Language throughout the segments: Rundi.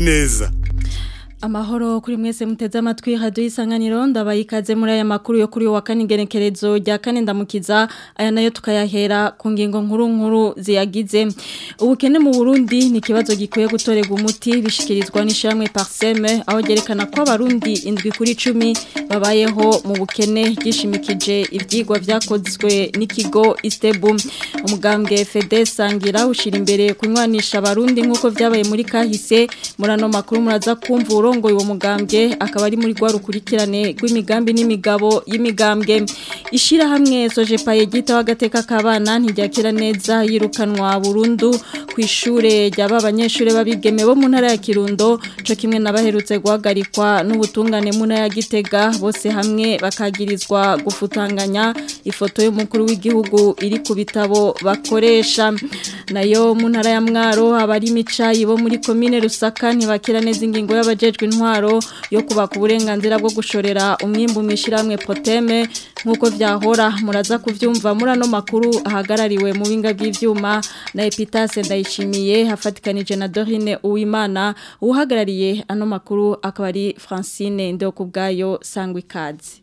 neza Amahoro kuri mwese muteze amatwi radio isanganiro ndabayikaze muri aya makuru yo kuri wa kane genekerezo rya kane ndamukiza aya nayo tukayahera ku ngingo nkuru nkuru ziyagize ubukene mu Burundi ni ikibazo gikwiye gutorega umuti bishikirizwa n'ishamwe Parseme aho gerekana ko abarundi indwi kuri cumi babayeho mu bukene gishimikije ibyigwa byakozwe n'ikigo Istebu umugambwe Fede Sangira ushira imbere kunywanisha abarundi nkuko byabaye muri kahise murano makuru muraza kumvuro arongoye uwo mugambwe akaba ari muri rwa rukurikirane rw'imigambi n'imigabo y'imigambwe ishyirahamwe sojepa yegita w'agateka k'abana ntijyakira neza yirukanwa burundu ku ishuri rya abanyeshuri babigeme bo mu ntara ya kirundo cyo kimwe n'abaherutse guhagarikwa n'ubutungane mu ntara ya gitega bose hamwe bakagirizwa gufutanganya ifoto y'umukuru w'igihugu iri ku bitabo bakoresha nayo mu ntara ya mwaro abari imicayi bo muri komine rusaka ntibakira neza ingingo y'abajejwe hafashwe intwaro yo kubaka uburenganzira bwo gushorera umwimbu mu ishyirahamwe poteme nk'uko byahora muraza kubyumva muri ano makuru ahagarariwe mu binga by'ibyuma na epitase ndayishimiye hafatikanije na dorine uwimana uhagarariye ano makuru akaba ari francine ndokubwayo sangwa ikaze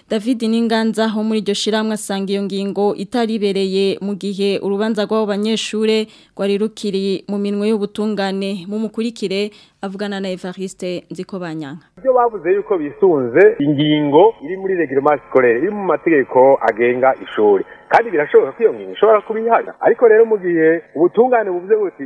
david n'inganza ho muri iryo shyirahamwe asanga iyo ngingo itaribereye mu gihe urubanza rw'abo banyeshuri rwari rukiri mu minwe y'ubutungane mumukurikire avugana na Evariste nziko ibyo bavuze yuko bisunze ingingo iri muri reglement scolaire iri mu mategeko agenga ishuri kandi birashoboka ko iyo ngingo ishobora kuba ihari ariko rero mu gihe ubutungane buvuze buti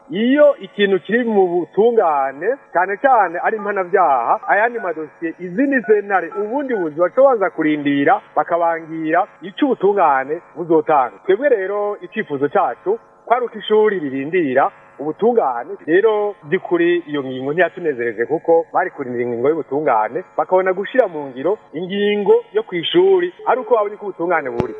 iyo ikintu kiri mu butungane cyane cyane ari impanabyaha ayandi madosiye izi ni sentare ubundi buzi bacobanza kurindira bakabangira icyo ubutungane buzotanga twebwe rero icyifuzo cyacu kwaruka ishuri ririndira ubutungane rero kuri iyo ngingo ntiyatunezereje kuko bari kurinda ingingo y'ubutungane bakabona gushyira mu ngiro ingingo yo ku ishuri ari uko babonye ko ubutungane buri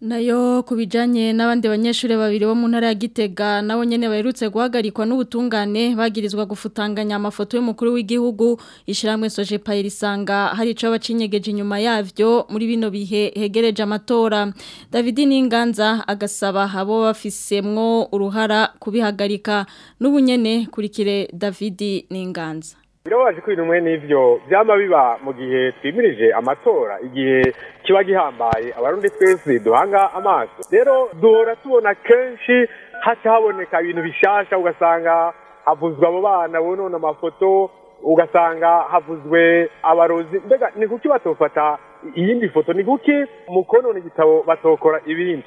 nayo ku bijyanye n'abandi banyeshuri babiri bo mu ntara ya gitega nabo nyine baherutse guhagarikwa n'ubutungane bagirizwa gufutanganya amafoto y'umukuru w'igihugu ishyirahamwe soje payirisanga hari icyo bacinyegeje inyuma yabyo muri bino bihe hegereje amatora David n'inganza agasaba abo bafisemwo uruhara kubihagarika n'ubunyene kurikire David n'inganza birabaje ko ibintu n'ibyo byaba biba mu gihe twimirije amatora igihe kiba gihambaye abarundi twese duhanga amaso rero duhora tubona kenshi haca haboneka ibintu bishasha ugasanga havuzwe abo bana bonona amafoto ugasanga havuzwe abarozi mbega ni kuki batofata iyindi foto ni kuki mu konona igitabo batokora ibindi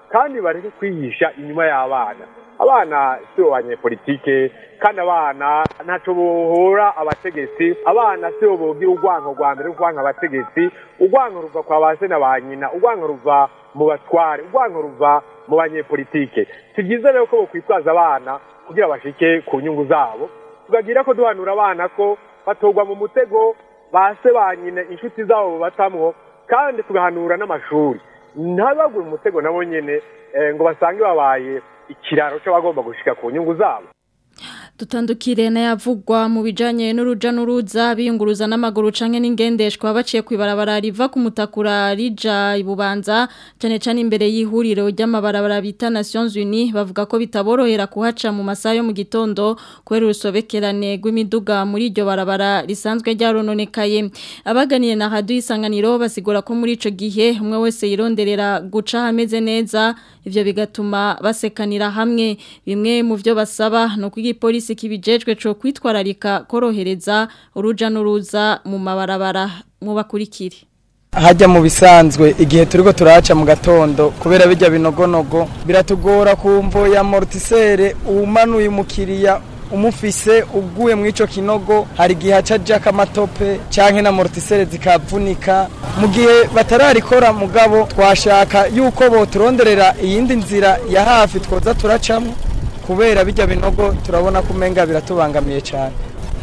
kandi bareke kwihisha inyuma y'abana abana si bo banyepolitike kandi abana ntacyo buhura abategetsi abana si bo bugira urwango rwa mbere rwo abategetsi urwango ruva kwa ba se na ba nyina urwango ruva mu batware urwango ruva mu banyepolitike si byiza rero ko bakwitwaza abana kugira bashike ku nyungu zabo tugagira ko duhanura abana ko batogwa mu mutego ba se ba nyina inshuti zabo batamwo kandi tugahanura n'amashuri ntabagwe mu nabo nyine eh, ngo basange babaye ikiraro cy'abagomba gushyika ku nyungu zabo Dutandukire yavugwa mu bijanye n'uruja n'uruza biyunguruza n'amaguru canke n'ingendeshwa baciye kwibarabara riva ku mutakura rija ibubanza cyane cyane imbere y'ihuriro ry'amabarabara bita Nations Unies bavuga ko bitaborohera kuhaca mu masaha yo mu gitondo kubera urusobekerane rw'imiduga muri iryo barabara risanzwe ryarononekaye abaganiye na Radio Isanganiro basigura ko muri ico gihe umwe wese yironderera guca hameze neza ivyo bigatuma basekanira hamwe bimwe mu byo basaba no kugira Polisi kibijejwe cyo kwitwararika korohereza uruja n'uruza mu mabarabara mu bakurikire hajya mu bisanzwe igihe turiko turaca mu gatondo kubera bijya binogonogo biratugora kumvo ya mortisere umanuye umukiriya umufise uguye mu ico kinogo hari igihe aca ajaka amatope canke na mortisere zikavunika mu gihe batararikora mugabo twashaka yuko boturonderera iyindi nzira ya hafi twoza turacamo kubera bijya binogo turabona ko umenga biratubangamiye cyane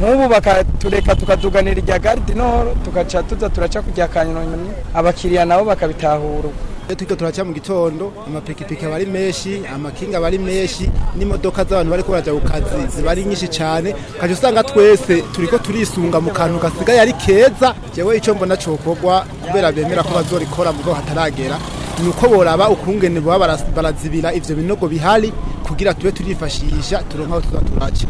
nk'ubu bakatureka tukaduganira irya garidinoro tugaca tuza turaca kujya kanyoni abakiriya nabo bakabitahura iyo tujya turaca mu gitondo amapikipiki aba ari menshi amakinga aba ari menshi n'imodoka z'abantu bari barajya ku kazi ziba ari nyinshi cyane ukajya usanga twese turi ko turisunga mu kantu gasigaye ari keza yewe icyo mbona cyokorwa kubera bemera ko bazorikora mu bwo hataragera ni uko boraba ukurungene baba barazibira ivyo binogo bihari kugira tube turifashisha turonka aho tuza turaca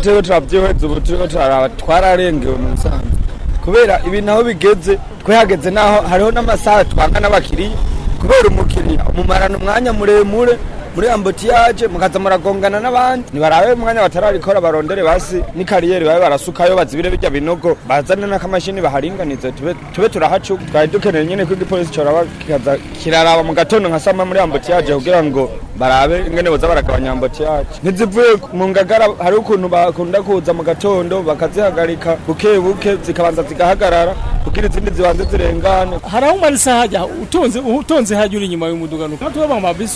twebwe turavyihweza turaraba twararengewe mu musanze kubera ibi naho bigeze twehageze naho hariho n'amasaha twanga n'abakiriya kubera umukiriya umumarana umwanya muremure muri ambutiyaje mukaza muragongana n'abandi nibarabe umwanya batararikora barondere basi ni kariyeri babe barasukayo bazibire bijya binogo bazane n'akamashini baharinganize tube tube turahacuka twari dukeneye nyene ko igipolisi coraba kikaza kiraraba mu gatondo nka sama muri ambutiyaje kugira ngo barabe ingene boza baragabanya ambutiyaje ntizivuye mu ngagara hari ukuntu bakunda kuza mu gatondo bakazihagarika buke buke zikabanza zigahagarara kugira izindi zibanze zirengane hari aho umarise hajya utonze utonze hajya uri inyuma y'umuduganuka tuba mu mabisi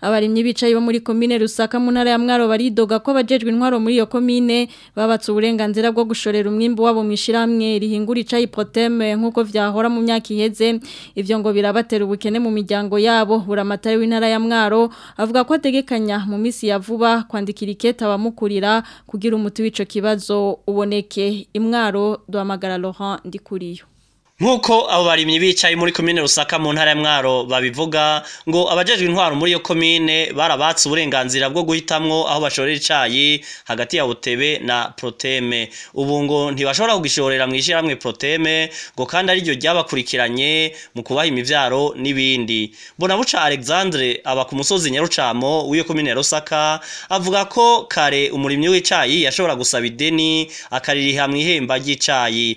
abarimye bicaye bo muri komine Rusaka mu ntara ya Mwaro baridoga ko bajejwe intwaro muri iyo commune babatse uburenganzira bwo gushorera umwimbo wabo mwishira hamwe rihingura icayi proteme nkuko vyahora mu myaka iheze ivyo ngo birabatera ubukene mu miryango yabo uramatari w'intara ya Mwaro avuga ko ategekanya mu misi ya vuba kwandikira iketa abamukurira kugira umuti w'ico kibazo uboneke imwaro duhamagara Laurent Ndikuriyo nk'uko abo barimyi bicaye muri komine rusaka mu ntara ya mwaro babivuga ngo abajejwe intwaro muri iyo komine barabatse uburenganzira bwo guhitamo aho bashorera icayi hagati ya butebe na proteme ubu ngo ntibashobora kugishorera mu ishyirahamwe proteme ngo kandi ariryo ryabakurikiranye mu kubaha imivyaro n'ibindi bonabuca alexandre aba ku musozi nyarucamo w'iyo komine rusaka avuga ko kare umurimyi w'icayi yashobora gusaba ideni akaririha mu ihemba ry'icayi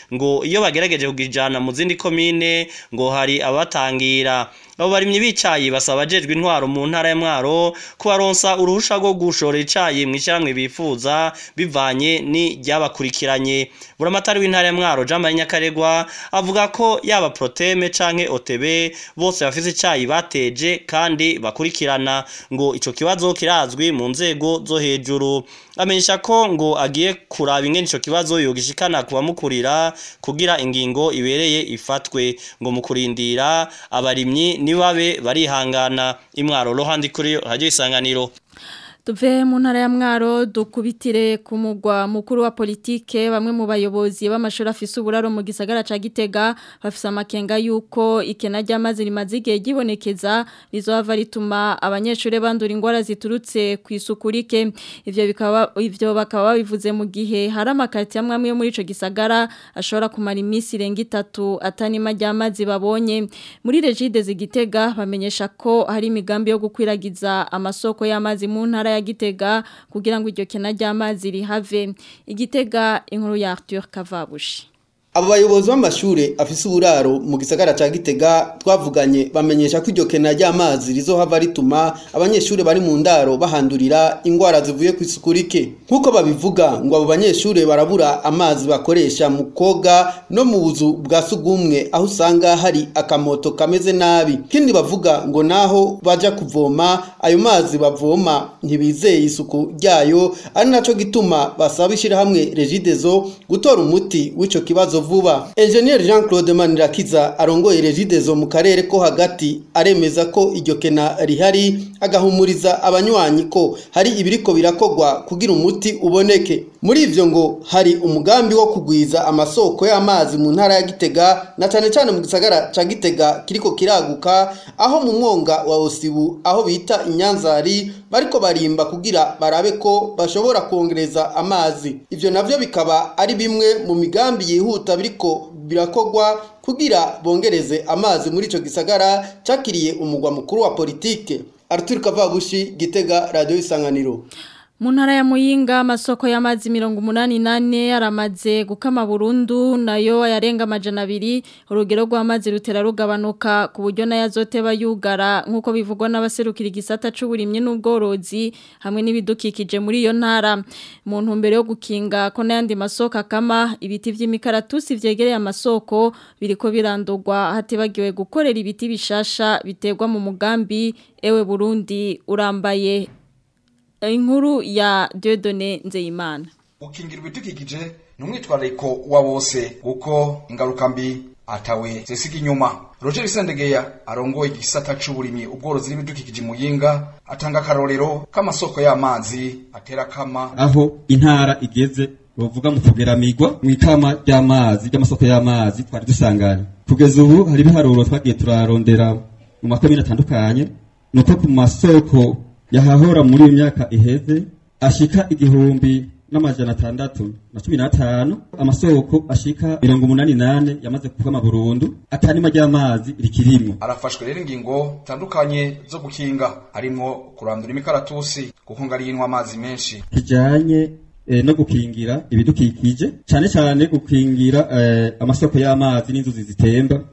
ngo iyo bagerageje kukijyana mu zindi komine ngo hari abatangira abo barimyi b'icyayi basaba abajejwe intwaro mu ntara ya Mwaro kubaronsa uruhusha rwo gushora icyayi mu ishyirahamwe bifuza bivanye n'iryabakurikiranye buramatari w'intara ya Mwaro Jean Marie Nyakaregwa avuga ko yaba Proteme canke OTB bose bafise icyayi bateje kandi bakurikirana ngo icyo kibazo kirazwi mu nzego zo hejuru amenyesha ko ngo agiye kuraba ingene ico kibazo yogishikana kubamukurira kugira ingingo ibereye ifatwe ngo mu kurindira abarimyi nibabe barihangana imwaro rohandi kuri radio isanganiro Tuve mu ntara ya mwaro dukubitire ku mugwa mukuru wa politike bamwe mu bayobozi b'amashuri afise uburaro mu gisagara ca Gitega bafise amakenga yuko ikena ry'amazi rimaze igihe gibonekeza rizova rituma abanyeshuri bandura indwara ziturutse ku isuku rike ivyo bikaba ivyo bakaba bivuze mu gihe hari amakati amwe yo muri ico gisagara ashobora kumara iminsi irenga itatu atanima ry'amazi babonye muri regide zigitega bamenyesha ko hari imigambi yo gukwiragiza amasoko y'amazi mu ntara ya gitega kugira ngo iryo kena ry'amazi rihave igitega inkuru ya Arthur Kavabushi abo bayobozi b'amashuri afise uburaro mu gisagara ca Gitega twavuganye bamenyesha ko iryo kena ry'amazi rizohava rituma abanyeshuri bari mu ndaro bahandurira indwara zivuye ku isuku rike nk'uko babivuga ngo abo banyeshuri barabura amazi bakoresha mu koga no mu buzu bwa sugumwe aho usanga hari akamoto kameze nabi kandi bavuga ngo naho bajya kuvoma ayo mazi bavoma ntibizeye isuku ryayo ari naco gituma basaba ishirahamwe Regideso gutora umuti w’icyo kibazo vuba enjeniyeri jean claude manirakiza arongoye regidezo mu karere ko hagati aremeza ko iryo kena rihari agahumuriza abanywanyi ko hari ibiriko birakogwa kugira umuti uboneke muri ibyo ngo hari umugambi wo kugwiza amasoko y'amazi mu ntara ya gitega na cyane cyane mu gisagara ca gitega kiriko kiraguka aho mu mwonga wa osibu aho bita inyanzari bariko barimba kugira barabe ko bashobora kongereza amazi Ibyo nabyo bikaba ari bimwe mu migambi yihuta biriko birakogwa kugira bongereze amazi muri icyo gisagara cyakiriye umugwa mukuru wa politiki Arthur Kavabushi Gitega Radio Isanganiro mu ntara ya muyinga amasoko y'amazi mirongo umunani nane yaramaze gukama burundu nayo yarenga amajana abiri urugero rw'amazi rutera rugabanuka ku buryo nayo azoteba yugara nk'uko bivugwa n'abaserukira igisata cy'uburimyi n'ubworozi hamwe n'ibidukikije muri iyo ntara mu ntumbero yo gukinga ko n'ayandi masoko akama ibiti by'imikaratusi byegereye amasoko biriko birandurwa hatibagiwe gukorera ibiti bishasha biterwa mu mugambi ewe burundi urambaye inkuru ya Dieudonné Nzeyimana gukingirwa ibidukikije ni umwitwarariko wa bose kuko ingaruka mbi atawe zisiga inyuma Roger Sendegeya arongoye igisata c'uburimyi ubworozi n'ibidukikije muyinga atanga karorero k'amasoko y'amazi atera kama aho intara igeze bavuga mu kugeramigwa mu itama ry'amazi ry'amasoko y'amazi twari dusanganye kugeza ubu hari ibiharuro twagiye turarondera mu makomine atandukanye nuko ku masoko yahahora muri iyo myaka iheze ashika igihumbi n'amajana atandatu na cumi n'atanu amasoko ashika mirongo umunani nane yamaze kuvama burundu atanima ry'amazi rikirimo arafashwe rero ingingo zitandukanye zo gukinga harimo kurandura imikaratusi kuko ngo ariyo inywa amazi menshi kijyanye eh, no gukingira ibidukikije cyane cyane gukingira eh, amasoko y'amazi n'inzuzi zitemba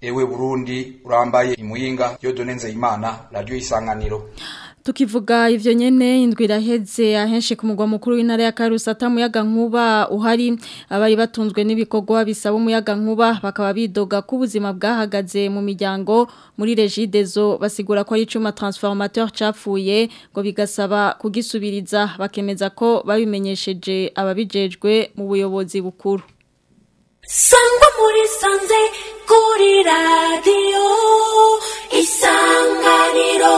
ewe Burundi urambaye imuyinga Yodone Nzeyimana radio isanganiro tukivuga ivyo nyene indwi Heze ahenshi ku mugwa mukuru w'intara ya Karusata muyaga nkuba uhari abari batunzwe n'ibikorwa bisaba umuyaga nkuba bakaba bidoga ku buzima bwahagaze mu miryango muri Regidezo basigura kwa ari cuma transformateur capfuye ngo bigasaba kugisubiriza bakemeza ko babimenyesheje ababijejwe mu buyobozi bukuru Sangwa muri sanze kuri radio isanganiro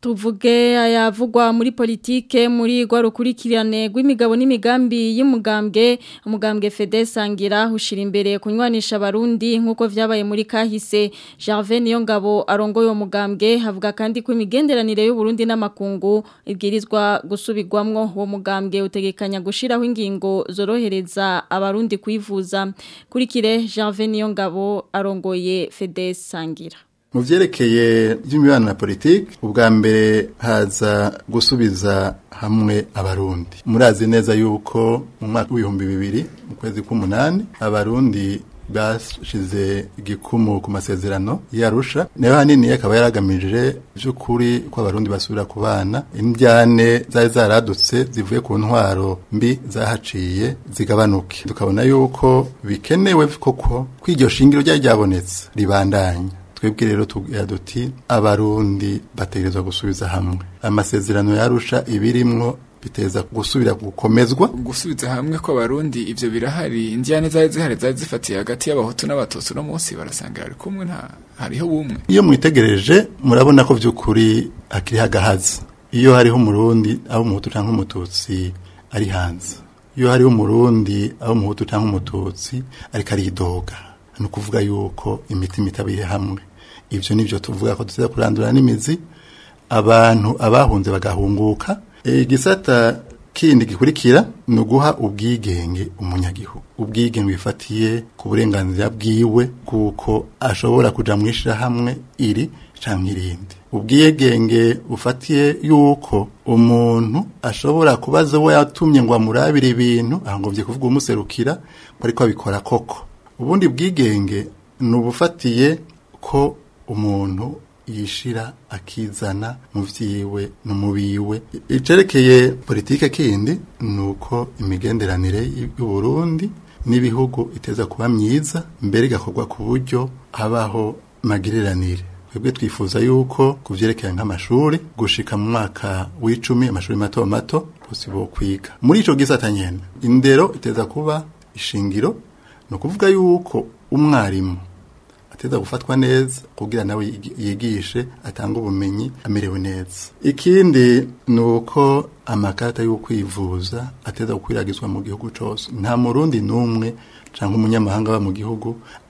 tuvuge ayavugwa muri politike muri rwarukurikirane rw'imigabo n'imigambi y'umugambwe umugambwe fede sangira ushira imbere kunywanisha abarundi nk'uko vyabaye muri kahise jarve niyo ngabo arongoye uwo mugambwe havuga kandi ko y’u Burundi n'amakungu ibwirizwa gusubirwamwo uwo mugambwe utegekanya gushiraho ingingo zorohereza abarundi kwivuza kurikire jarve niyo ngabo arongoye Fedes sangira mu byerekeye by'imibano na politiki ubwa mbere haza gusubiza hamwe abarundi murazi neza yuko mu mwaka w'ibihumbi bibiri mu kwezi k'umunani abarundi bashize igikumu ku masezerano yarusha nayo hanini akaba yaragamije by'ukuri ko abarundi basubira ku indyane zari zaradutse zivuye ku ntwaro mbi zahaciye zigabanuke tukabona yuko bikenewe koko ko iryo shingiro ryari ryabonetse ribandanya twebwe rero tugira duti abarundi bategerezwa gusubiza hamwe amasezerano yarusha ibirimwo biteza gusubira gukomezwa gusubiza hamwe ko abarundi ivyo birahari indyane zari zihari zari zifatiye hagati y'abahutu n'abatutsi no munsi barasanga hari kumwe nta hariho bumwe iyo mwitegereje murabona ko by’ukuri akiri hagahazi iyo hariho umurundi aho umuhutu canke umututsi ari hanze iyo hariho umurundi aho umuhutu canke umututsi ariko aridoga ni ukuvuga yuko imitima itabiye hamwe ibyo nibyo tuvuga ko dutera kurandura n'imizi abantu abahunze bagahunguka igisata kindi gikurikira ni uguha ubwigenge umunyagihugu ubwigenge bifatiye ku burenganzira bwiwe kuko ashobora kujya mu ishyirahamwe iri cyangwa irindi ubwigenge bufatiye yuko umuntu ashobora kubaza uwo yatumye ngo amurabire ibintu ahangombye kuvuga umuserukira ariko abikora koko ubundi bwigenge ni ubufatiye ko umuntu yishira akizana mu vyiwe no mu biwe icerekeye politike kindi nuko imigenderanire y'u Burundi n'ibihugu iteza kuba myiza mbere gakorwa ku buryo abaho magiriranire twebwe twifuza yuko kuvyerekeye nk'amashuri gushika mu mwaka w'icumi amashuri mato mato posibo kwiga muri ico gisata nyene indero iteza kuba ishingiro no kuvuga yuko umwarimu ateza gufatwa neza kugira nawe yigishe atanga ubumenyi amerewe neza ikindi ni uko amakarita kwivuza ateza gukwiragizwa mu gihugu cyose nta murundi n'umwe cyangwa umunyamahanga wa mu gihugu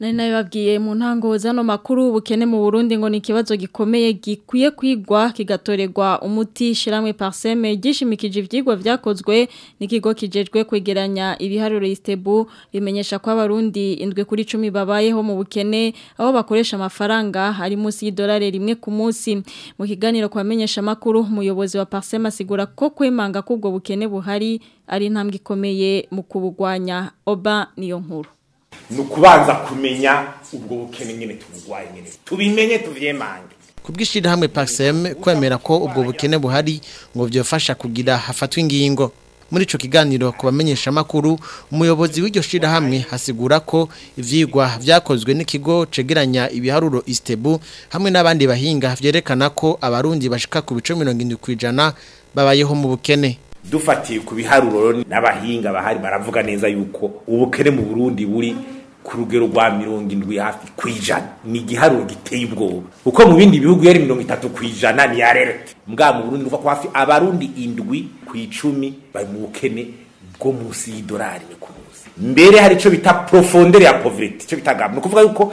nari nabibabwiye mu ntango zano makuru ubukene mu Burundi ngo ni ikibazo gikomeye gikwiye kwigwa kigatorerwa umuti shiramwe parseme gishimikije ivyigwa vyakozwe n'ikigo kijejwe kwegeranya ibiharuro istebu bimenyesha ko abarundi indwe kuri 10 babayeho mu bukene aho bakoresha amafaranga hari munsi y'idolari rimwe ku munsi mu kiganiro kwamenyesha makuru umuyobozi wa parseme asigura ko kwemanga kubwo bukene buhari ari intambwe ikomeye mu kubugwanya oba niyo nkuru ni ukubanza kumenya ubwo bukene nyine tuburwaye nyine tubimenye tubyemange kubw'ishyirahamwe Paxem kwemera ko ubwo bukene buhari ngo byofasha kugira hafatwe ingingo muri ico kiganiro kubamenyesha makuru umuyobozi w'iryo shirahamwe hasigura ko ivyigwa vyakozwe n'ikigo cegeranya ibiharuro Istebu hamwe n'abandi bahinga vyerekana ko abarundi bashika ku bice 70% babayeho mu bukene dufatiye ku biharuro n'abahinga bahari baravuga neza yuko ubukene mu Burundi buri ku rugero rwa mirongo indwi hafi ku ijana ni igiharuro giteye ubwoba kuko mu bindi bihugu yari mirongo itatu ku ijana ni yarerete mbwa mu burundi uva hafi abarundi indwi ku icumi bari mu bukene bwo munsi y'idolari ku munsi mbere hari icyo bita profondere ya poverty icyo bita gabu ni ukuvuga yuko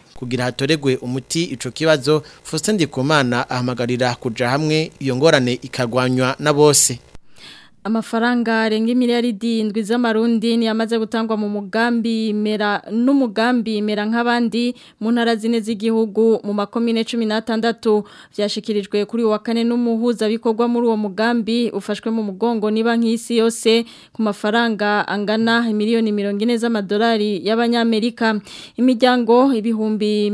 kugira hatoregwe umuti ico kibazo Faustin Ndikumana ahamagarira kuja hamwe iyo ngorane ikagwanywa na bose Amafaranga arenga miliyari irindwi z'amarundi yamaze gutangwa mu mugambi mera n'umugambi mera nk'abandi mu ntara zine z'igihugu mu makomine cumi 16 byashyikirijwe kuri uyu wa kane n'umuhuza muri uwo mugambi ufashwe mu mugongo niba nk'isi yose ku mafaranga angana miliyoni 40 z'amadolari y'abanyamerika imiryango ibihumbi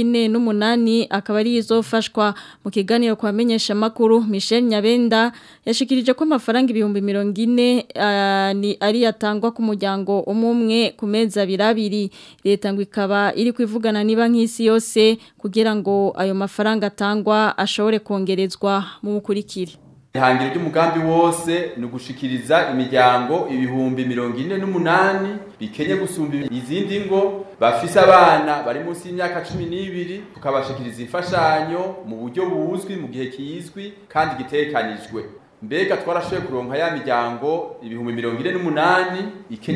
ine n'umunani akaba ari izofashwa mu kiganiro kwamenyesha makuru Michel Nyabenda yashikirije ko amafaranga ibihumbi ibihumbi mirongo ine ah, ari yatangwa ku muryango umwe ku meza abiri abiri leta ngo ikaba iri kwivugana niba nk'isi yose kugira ngo ayo mafaranga atangwa ashobore kongerezwa mu bukurikire ihangiro ry'umugambi wose ni ugushikiriza imiryango ibihumbi mirongo ine n'umunani bikenye gusumba izindi ngo bafise abana bari munsi y'imyaka cumi n'ibiri tukabashikiriza imfashanyo mu buryo buzwi mu gihe kizwi kandi gitekanijwe mbega twarashoboye kuronka ya miryango ibihumbi mirongo ine n'umunani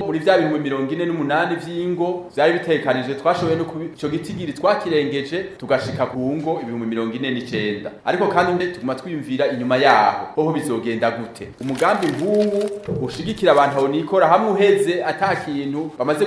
muri bya bihumbi mirongo ine n'umunani by'ingo byari bitekanije twashoboye no icyo gitigiri twakirengeje tugashika ku ngo ibihumbi mirongo ine n'icyenda ariko kandi tuguma twiyumvira inyuma yaho hoho bizogenda gute umugambi nk'uwu ushigikira abantu aho nikora hamwe uheze ata kintu bamaze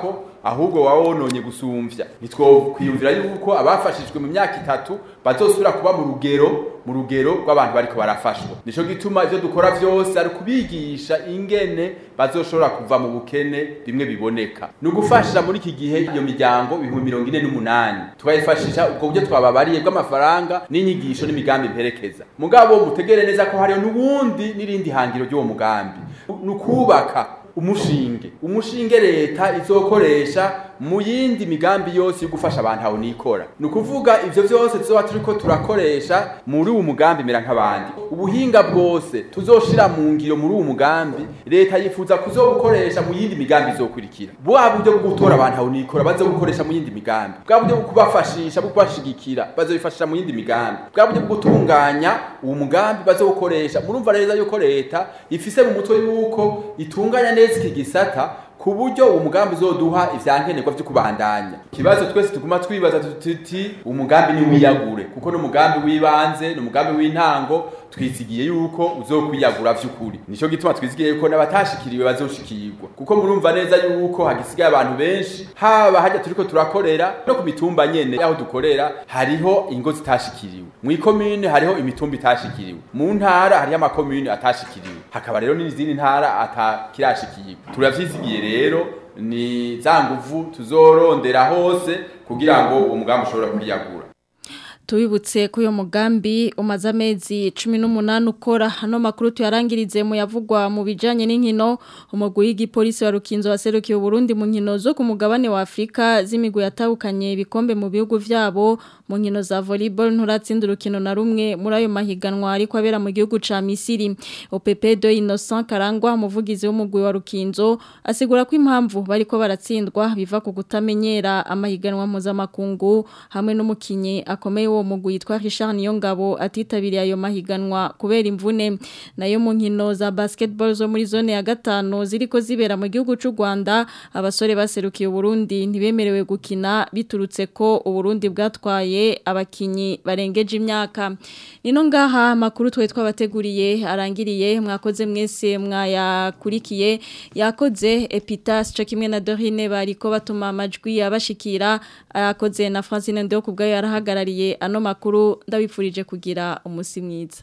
ko. ahubwo waba wononye gusumbya ntitwokwiyumvira yuko abafashijwe mu myaka itatu bazosubira kuba mu rugero mu rugero rw'abantu bariko barafashwa nico gituma ivyo dukora vyose ari kubigisha ingene bazoshobora kuva mu bukene bimwe biboneka ni ugufasha muri iki gihe iyo miryango ibihumbi mirongo ine n'umunani tukayifashisha ubwo buryo twababariye bw'amafaranga n'inyigisho n'imigambi mperekeza mugabo mutegere neza ko hariyo n'ubundi n'irindi hangiro ry'uwo mugambi ni ukubaka umushinge umushinge leta izokoresha mu yindi migambi yose yo gufasha abantu awunikora ni ukuvuga ibyo byose tuzoba turi ko turakoresha muri uwo mugambi mera nk'abandi ubuhinga bwose tuzoshira mu ngiro muri uwo mugambi leta yifuza kuzobukoresha mu yindi migambi izokurikira bwa buryo bwo gutora abantu awunikora bazo gukoresha mu yindi migambi bwa buryo bwo kubafashisha bwo kubashigikira bazobifashisha mu yindi migambi bwa buryo bwo gutunganya uwo mugambi bazobukoresha murumva reza yuko leta ifise mu mutwe yuko itunganya neza iki gisata ku buryo umugambi mugambi uzoduha ivyankenerwa vyo kubandanya ikibazo twese tuguma twibaza tuti umugambi ni wiyagure kuko n'umugambi w'ibanze n'umugambi w'intango twizigiye yuko uzokwiyagura by’ukuri. nico gituma twizigiye yuko n'abatashikiriwe bazoshikirwa kuko murumva neza yuko hagisigaye abantu benshi haba hajya turiko turakorera no ku mitumba nyene yaho dukorera hariho ingo zitashikiriwe mw'ikomine hariho imitumba itashikiriwe mu ntara hariho amakomine atashikiriwe hakaba rero n'izindi ntara atakirashikirwa turavyizigiye rero ni za nguvu tuzorondera hose kugira ngo uwo ushobora kwiyagura tuwibutse ko uyu mugambi umaza mezi cumi n'umunani ukora hano makuru tuyarangirize mu yavugwa mu bijyanye n'inkino umugwi w'igipolisi wa rukinzo waserukiye uburundi mu nkino zo ku mugabane wa afurika z'imigwi yatahukanye ibikombe mu bihugu byabo mu nkino za volleyball nturatsinda urukino na rumwe muri ayo mahiganwa ariko abera mu gihugu cya misiri opepe do innocent karangwa umuvugizi w'umugwi wa rukinzo asigura ko impamvu bari baratsindwa biva ku kutamenyera amahiganwa mpuzamakungu hamwe n'umukinnyi akomeye w'uwo mugwi yitwa Richard Niyongabo atitabiriye ayo mahiganwa kubera imvune nayo mu nkino za basketball zo muri zone ya gatanu ziriko zibera mu gihugu cy'u Rwanda abasore baserukiye Burundi ntibemerewe gukina biturutse ko Uburundi bwatwaye abakinyi barengeje imyaka nino ngaha makuru twe twabateguriye arangiriye mwakoze mwese mwayakurikiye yakoze Epitas cyo kimwe na Dorine bariko batuma amajwi yabashikira akoze na Francine Ndo kubgayo arahagarariye ano makuru ndabipfurije kugira umunsi mwiza